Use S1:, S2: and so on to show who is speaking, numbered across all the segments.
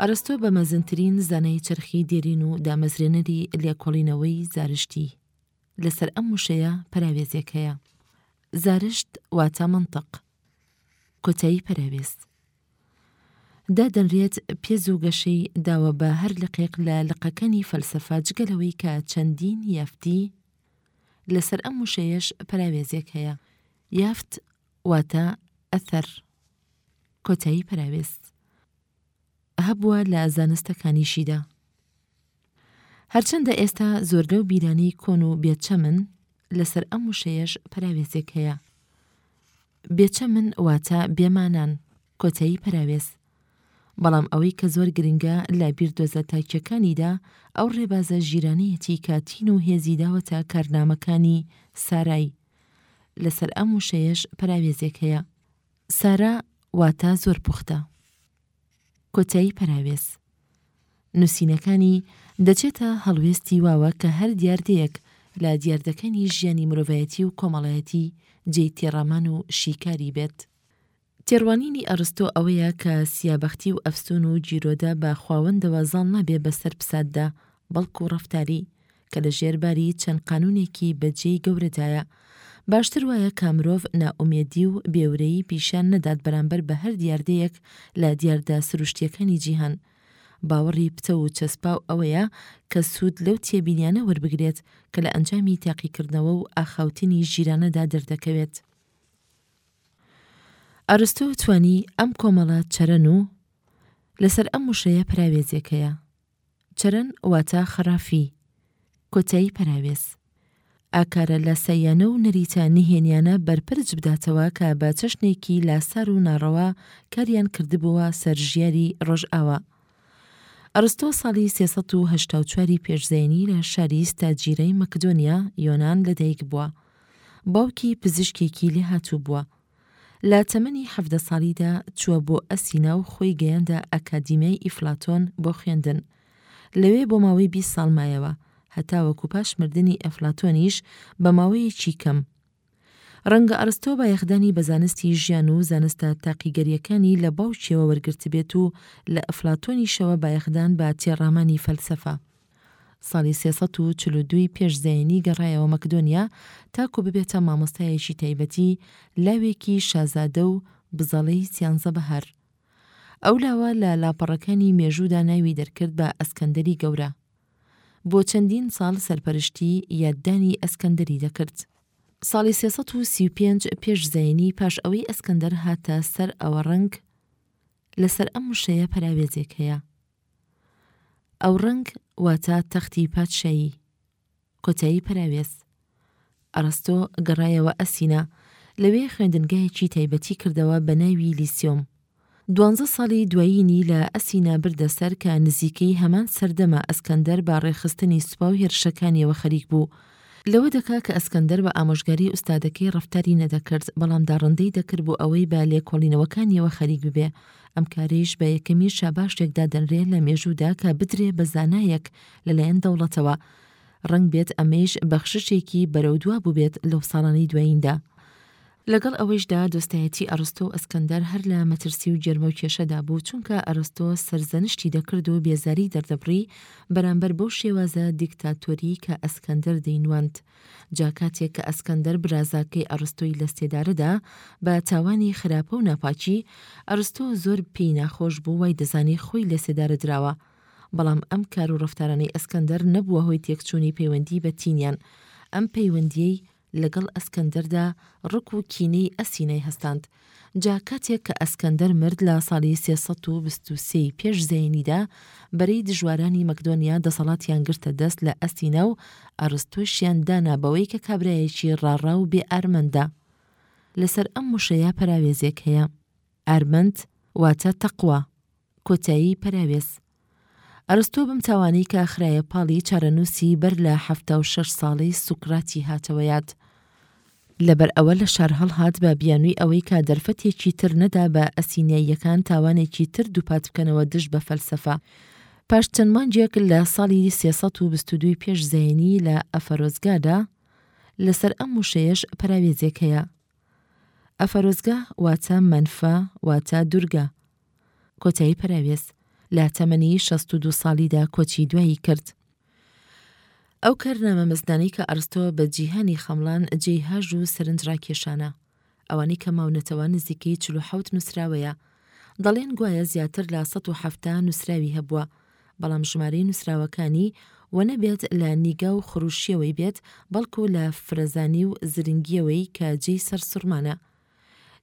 S1: ئەرستۆ بە مەزنترین زانای چەرخی دێرین و دامەزرێنەری لێکۆڵینەوەی زارشتی لەسەر ئەم وشەیە پەراوێزێک هەیە زارشت واتە منطق کۆتایی پەراوێز دادەنرێت پێز و گەشەی داوە بە هەر لقێک لە لقەکانی فەلسەفە جگەلەوەی کە چەندین یافتی لەسەر ئەم وشەیەش پەراوێزێک هەیە یافت واتە، ئەثەر، کۆتایی پەراوێز، هەبووە لە زانستەکانیشیدا. هەرچەندە ئێستا زۆر لەو بیرانەی کۆن و بێچەمن لەسەر ئەم وشەیەش پەراوێزێک هەیە. بێچەمن واتە بێمانان، کۆتایی پەراوێز. بەڵام ئەوەی کە زۆر گرنگە لە بیردۆزە تاکیەکانیدا ئەو ڕێبازە ژیرانەیەتی کە تین و هێزی داوەتە کارنامەکانی سارای لەسەر ئەم وشەیەش پەراوێزێک هەیە. سارا واتا زۆر پوختە. کۆتایی پەراوێز. نووسینەکانی دەچێتە هەڵوێستی واوە کە هەر دیاردەیەک لە دیاردەکانی ژیانی مرۆڤایەتی و کۆمەڵایەتی جێی تێڕامان و شیکاری بێت. تێڕوانینی ئەڕستۆ ئەوەیە کە سیابەختی و ئەفسوون و گیرۆدە بە خواوەندەوە زاڵ نابێ بە سەر پساتدا، بەڵکوو ڕەفتاری، کە لە ژێر باری چەند قانوونێکی بە جێی گەورەدایە، باشتر وایە کە مرۆڤ نائومێدی و بێ ورەیی پیشان نەدات بەرامبەر بە هەر دیاردەیەک لە دیاردە سروشتییەکانی جیهان. باوەڕی پتەو و چەسپاو ئەوەیە کە سوود لەو تێبینیانە وەربگرێت کە لە ئەنجامی تاقیکردنەوە و ئاخاوتنی ژیرانەدا دەردەکەوێت. ئەرستۆ توانی ئەم کۆمەڵە چەرەن و لەسەر ئەم وشەیە پەراوێزێک هەیە. چەرەن واتە خەرافی، کۆتایی پەراوێز. ئاکارە لاساییانە و نەریتە نهێنیانە بەرپەرچ بداتەوە کە بە چەشنێکی لاسار و ناڕەوا کاریان کردبووە سەر ژیاری ڕۆژئاوا. ئەرستۆ ساڵی سێ سەد و هەشتا و چوار ی پێش زەینی لە شاری ستاجیرەی مەکدۆنیا، یۆنان لەدایکبووە. باوکی پزیشکێکی لێهاتوو بووە. لە تەمەنی حەڤدە ساڵیدا چووە بۆ ئەسینا و خۆی گەیاندە ئەکادیمیای ئیفلاتۆن بۆ خوێندن. لەوێ بۆ ماوەی بیست ساڵ مایەوە، هەتاوەکو پاش مردنی ئەفلاتۆنیش بە ماوەیەکی کەم، ڕەنگە ئەرستۆ بایەخدانی بە زانستی ژیان و زانستە تاقیگەرییەکانی لە باوکیەوە وەرگرتبێت و لە ئەفلاتۆنیشەوە بایەخدان بە تێڕامانی فەلسەفە. ساڵی سێ سەد و چل و دوو پێش زایینی گەڕایەوە مەکدۆنیا تاکو ببێتە مامۆستایەکی تایبەتی لاوێکی شازادە و بزەڵی سیانزە بەهار. ئەو لاوە لە لاپەڕەکانی مێژوودا ناوی دەرکرد بە ئەسکەندەری گەورە. بۆ چەندین ساڵ سەرپەرشتی یاددانی ئەسکەندەری دەکرد. ساڵی سێ سەد و سی و پێنج پێش زایینی پاش ئەوەی ئەسکەندەر هاتە سەر ئەوە ڕەنگ لەسەر ئەم وشەیە پەراوێزێک هەیە ئەوڕەنگ واتە تەختی پادشایی. کۆتایی پەراوێز. ئەڕستۆ گەڕایەوە ئەسینا، لەوێ خوێندنگایەکی تایبەتی کردەوە بە ناوی لیسیۆم. دوانزە ساڵی دوایینی لە ئەسینا بردە سەر کە نزیکەی هەمان سەردەمە ئەسکەندەر بە ڕێکخستنی سوپا و هێرشەکانیەوە خەریک بوو. لەوە دەکا کە ئەسکەندەر بە ئامۆژگاری ئوستادەکەی ڕەفتاری نەدەکرد، بەڵام داڕندەی دەکرد بۆ ئەوەی بە لێکۆڵینەوەکانیەوە خەریک ببێ. ئەم کارەیش بە یەکەمین شاباشێک دادەنرێ لە مێژوودا کە بدرێ بە زانایەک لەلایەن دەوڵەتەوە، ڕەنگ بێت ئەمەیش بەخششێکی بەرەودوا بووبێت لەو ساڵانەی دواییندا. لەگەڵ ئەوەیشدا دۆستایەتی ئەڕستۆ و ئەسکەندەر هەر لە مەترسی و گێرمە و کێشەدا بوو، چونکە ئەرستۆ سەرزەنشتی دەکرد و بێزاریی دەردەبڕی بەرامبەر بەو شێوازە دیکتاتۆریی کە ئەسکەندەر دەینواند. جا کاتێک کە ئەسکەندەر برازاکەی ئەڕستۆی لە سێدارەدا بە تاوانی خراپە و ناپاکی، ئەرستۆ زۆر پێی ناخۆش بوو وای دەزانی خۆی لە سێدارە دراوە، بەڵام ئەم کار و ڕەفتارانەی ئەسکەندەر نەبووە هۆی تێکچوونی پەیوەندی بە تینیان، ئەم پەیوەندییەی لەگەڵ ئەسکەندەردا ڕک و کینەی ئەسینای هەستاند، جا کاتێک کە ئەسکەندەر مرد لە ساڵی سێ سەد و بیست و سێ ی پێش زایینیدا، بەرەی دژوارانی مەکدۆنیا دەسەڵاتیان گرتە دەست لە ئەسینا و ئەرستۆشیان دانا بەوەی کە کابرایەکی ڕاڕا و بێ ئارمەندە. لەسەر ئەم وشەیە پەراوێزێک هەیە، ئارمەند واتە تەقوا، کۆتایی پەراوێز ئەرستۆ بەم تاوانەی کە خرایە پاڵی چارەنووسی بەر لە حەفتا و شەش ساڵەی سوکراتی هاتەوە یاد. لەبەر ئەوە لە شار هەڵهات بە بیانووی ئەوەی کە دەرفەتێکی تر نەدا بە ئەسینیاییەکان تاوانێکی تر دووپات بکەنەوە دژ بە فەلسەفە. پاش چەند مانگێک لە ساڵی سێ سەد و بیست و دوو پێش زایینی لە ئەفەرۆزگادا، لەسەر ئەم وشەیەش پەراوێزێک هەیە. ئەفەرۆزگا واتە مەنفا واتە دورگە. کۆتایی پەراوێز لە تەمەنی شەست و دوو ساڵیدا کۆچی دوایی کرد. ئەو کارنامە مەزنانەی کە ئەرستۆ بە جیهانی خەمڵان جێی هاژ و سەرنج ڕاکێشانە. ئەوانەی کە ماونەتەوە نزیکەی چل و حەوت نووسراوەیە. دەڵێن گوایە زیاتر لە سەد و حەفتا نووسراوی هەبووە، بەڵام ژمارەی نووسراوەکانی و نەبێت لە نیگا و خرووشییەوەی بێت، بەڵکوو لە فرەزانی و زرنگییەوەی کە جێی سەرسوڕمانە.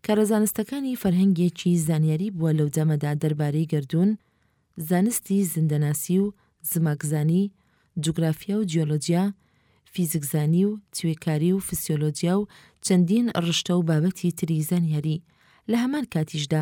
S1: کارە زانستەکانی فەرهەنگێکی زانیاری بووە لەو دەمەدا دەربارەی گەردوون، زانستی زیندەناسی و زماکزانی، جوگرافیا و جیۆلۆجیا، فیزیکزانی و توێکاری و فسیۆلۆجیا و چەندین ڕشتە و بابەتی تری زانیاری، لە هەمان کاتیشدا